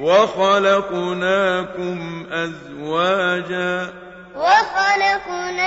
وَخَلَقْنَاكُمْ أَزْوَاجًا. وَخَلَقْنَاكُمْ